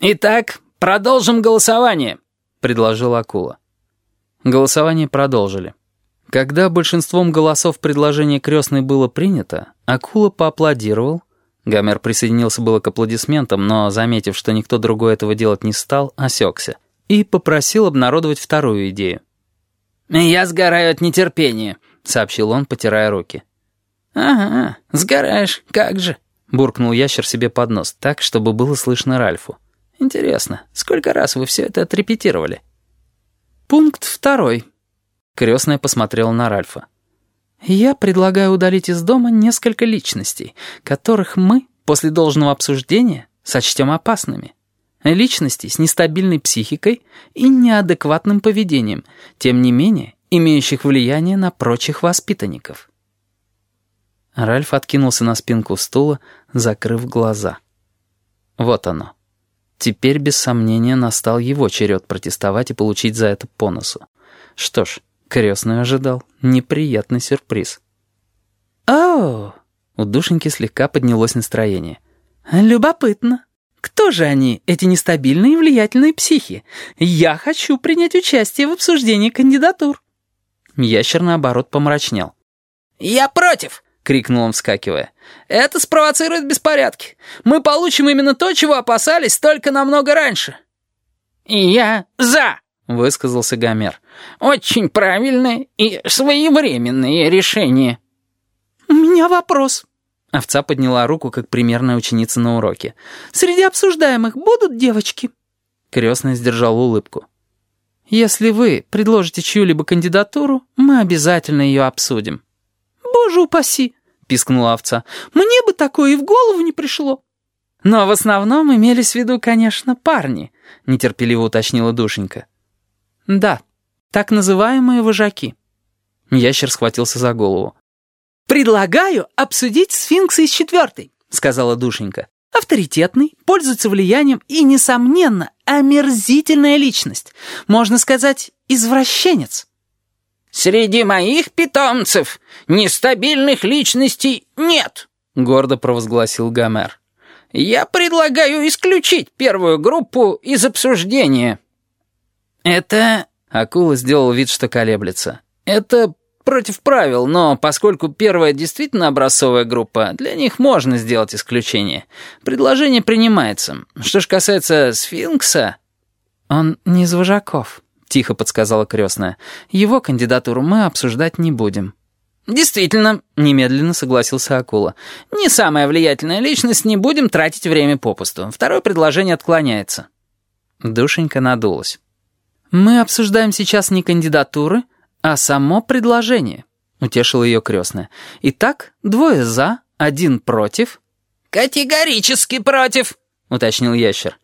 «Итак, продолжим голосование», — предложила акула. Голосование продолжили. Когда большинством голосов предложение крестной было принято, акула поаплодировал. Гомер присоединился было к аплодисментам, но, заметив, что никто другой этого делать не стал, осекся и попросил обнародовать вторую идею. «Я сгораю от нетерпения», — сообщил он, потирая руки. «Ага, сгораешь, как же», — буркнул ящер себе под нос, так, чтобы было слышно Ральфу. «Интересно, сколько раз вы все это отрепетировали?» «Пункт второй». Крестная посмотрела на Ральфа. «Я предлагаю удалить из дома несколько личностей, которых мы, после должного обсуждения, сочтем опасными. Личностей с нестабильной психикой и неадекватным поведением, тем не менее, имеющих влияние на прочих воспитанников». Ральф откинулся на спинку стула, закрыв глаза. Вот оно. Теперь, без сомнения, настал его черед протестовать и получить за это по носу. Что ж, крестный ожидал неприятный сюрприз. «О!» — у душеньки слегка поднялось настроение. «Любопытно. Кто же они, эти нестабильные и влиятельные психи? Я хочу принять участие в обсуждении кандидатур». Ящер, наоборот, помрачнел. «Я против!» Крикнул он, вскакивая. «Это спровоцирует беспорядки. Мы получим именно то, чего опасались, только намного раньше». «И я за», — высказался Гомер. «Очень правильное и своевременное решение». «У меня вопрос». Овца подняла руку, как примерная ученица на уроке. «Среди обсуждаемых будут девочки?» Крестный сдержал улыбку. «Если вы предложите чью-либо кандидатуру, мы обязательно ее обсудим». «Боже упаси!» Пискнула овца. «Мне бы такое и в голову не пришло». «Но в основном имелись в виду, конечно, парни», — нетерпеливо уточнила душенька. «Да, так называемые вожаки». Ящер схватился за голову. «Предлагаю обсудить сфинкса из четвертой», — сказала душенька. «Авторитетный, пользуется влиянием и, несомненно, омерзительная личность. Можно сказать, извращенец». «Среди моих питомцев нестабильных личностей нет», — гордо провозгласил Гомер. «Я предлагаю исключить первую группу из обсуждения». «Это...» — акула сделал вид, что колеблется. «Это против правил, но поскольку первая действительно образцовая группа, для них можно сделать исключение. Предложение принимается. Что ж касается сфинкса...» «Он не из вожаков», — тихо подсказала крестная. «Его кандидатуру мы обсуждать не будем». «Действительно», — немедленно согласился Акула. «Не самая влиятельная личность, не будем тратить время попусту. Второе предложение отклоняется». Душенька надулась. «Мы обсуждаем сейчас не кандидатуры, а само предложение», — утешила ее крестная. «Итак, двое за, один против». «Категорически против», — уточнил ящер.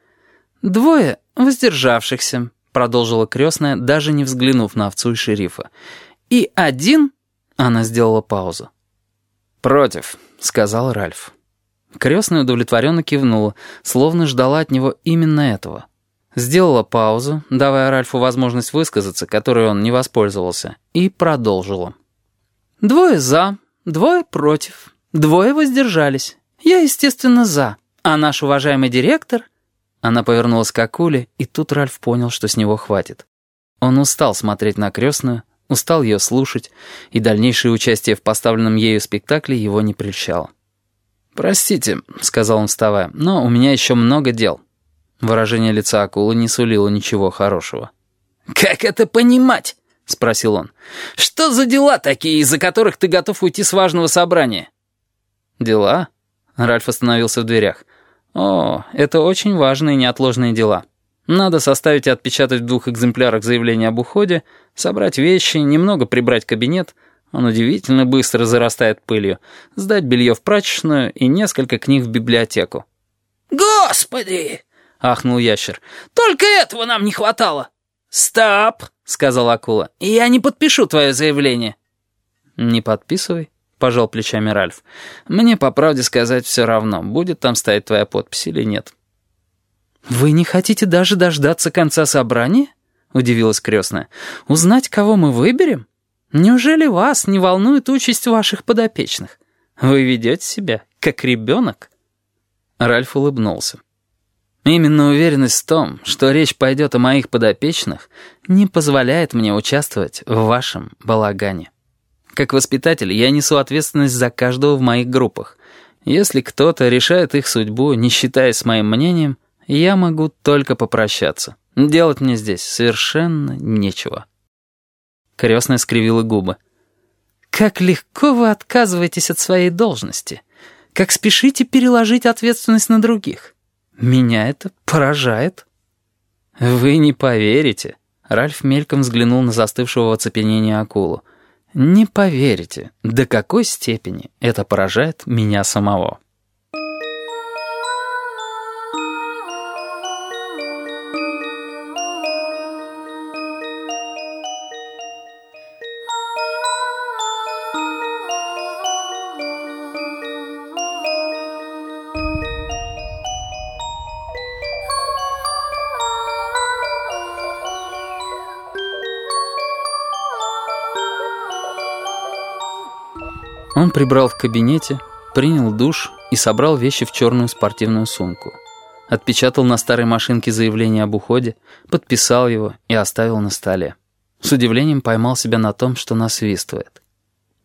«Двое воздержавшихся», продолжила крестная, даже не взглянув на овцу и шерифа. «И один...» — она сделала паузу. «Против», — сказал Ральф. Крестная удовлетворенно кивнула, словно ждала от него именно этого. Сделала паузу, давая Ральфу возможность высказаться, которой он не воспользовался, и продолжила. «Двое за, двое против, двое воздержались. Я, естественно, за, а наш уважаемый директор она повернулась к Акуле, и тут Ральф понял, что с него хватит. Он устал смотреть на крестную, устал ее слушать, и дальнейшее участие в поставленном ею спектакле его не прельщало. «Простите», — сказал он, вставая, — «но у меня еще много дел». Выражение лица акулы не сулило ничего хорошего. «Как это понимать?» — спросил он. «Что за дела такие, из-за которых ты готов уйти с важного собрания?» «Дела?» — Ральф остановился в дверях. О, это очень важные неотложные дела. Надо составить и отпечатать в двух экземплярах заявление об уходе, собрать вещи, немного прибрать кабинет, он удивительно быстро зарастает пылью, сдать белье в прачечную и несколько книг в библиотеку. «Господи!» — ахнул ящер. «Только этого нам не хватало!» «Стоп!» — сказала акула. «Я не подпишу твое заявление». «Не подписывай», пожал плечами Ральф. «Мне, по правде сказать, все равно, будет там стоять твоя подпись или нет». «Вы не хотите даже дождаться конца собрания?» — удивилась крестная. «Узнать, кого мы выберем? Неужели вас не волнует участь ваших подопечных? Вы ведете себя как ребенок?» Ральф улыбнулся. Именно уверенность в том, что речь пойдет о моих подопечных, не позволяет мне участвовать в вашем балагане. Как воспитатель я несу ответственность за каждого в моих группах. Если кто-то решает их судьбу, не считаясь с моим мнением, я могу только попрощаться. Делать мне здесь совершенно нечего. Крестная скривила губы. «Как легко вы отказываетесь от своей должности. Как спешите переложить ответственность на других. Меня это поражает». «Вы не поверите», — Ральф мельком взглянул на застывшего в оцепенении акулу. «Не поверите, до какой степени это поражает меня самого». Прибрал в кабинете, принял душ и собрал вещи в черную спортивную сумку. Отпечатал на старой машинке заявление об уходе, подписал его и оставил на столе. С удивлением поймал себя на том, что насвистывает.